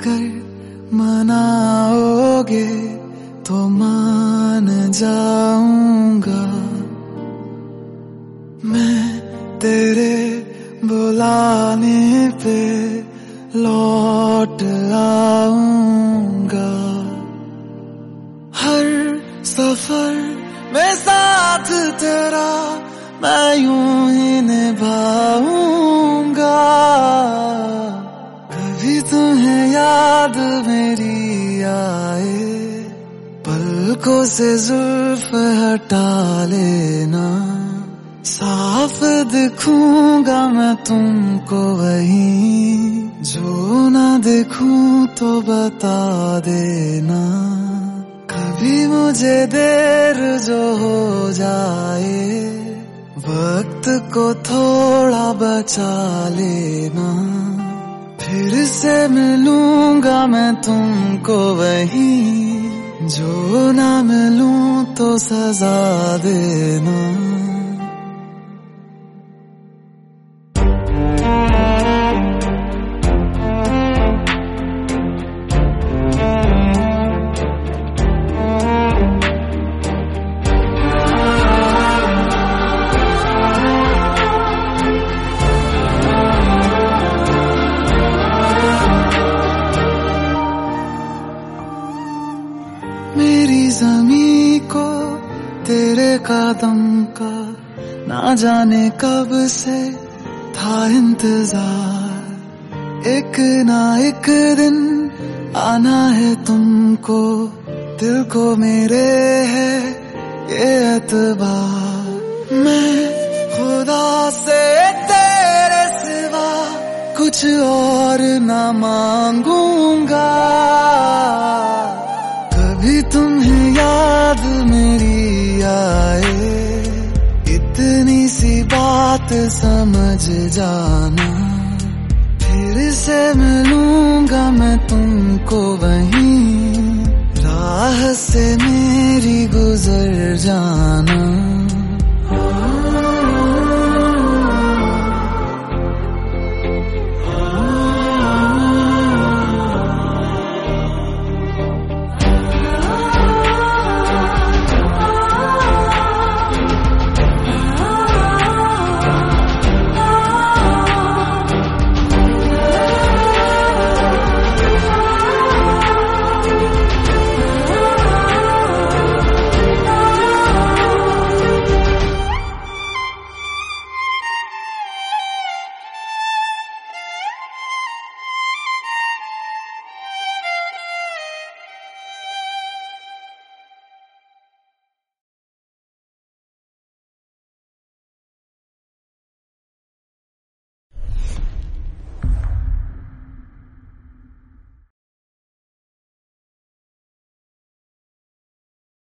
अगर मनाओगे तो मान जाऊँगा। मैं तेरे बुलाने पे लौट आऊँगा। हर सफ़र में साथ तेरा मैं यूँ ही निभाऊँगा। पलकों से जुल्फ हटा लेना। साफ़ दिखूँगा मैं तुमको वही। जो ना देखूँ तो बता देना। कभी मुझे देर जो हो जाए, वक्त को थोड़ा बचा लेना। फिर से मिलूँगा मैं तुमको वही। जो ना मिलूं तो सजा देना। तेरे कदम का ना जाने कब से था इंतज़ार। एक ना एक दिन आना है तुमको, दिल को मेरे है ये एतबार। मैं खुदा से तेरे सिवा कुछ और ना मांगूँगा। तुम्हें याद मेरी आए। इतनी सी बात समझ जाना। फिर से मिलूँगा मैं तुमको वहीं। राह से मेरी गुजर जाना।